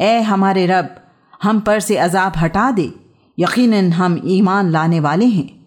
اے ہمارے رب، ہم پر سے عذاب ہٹا دے، یقیناً ہم ایمان لانے والے ہیں۔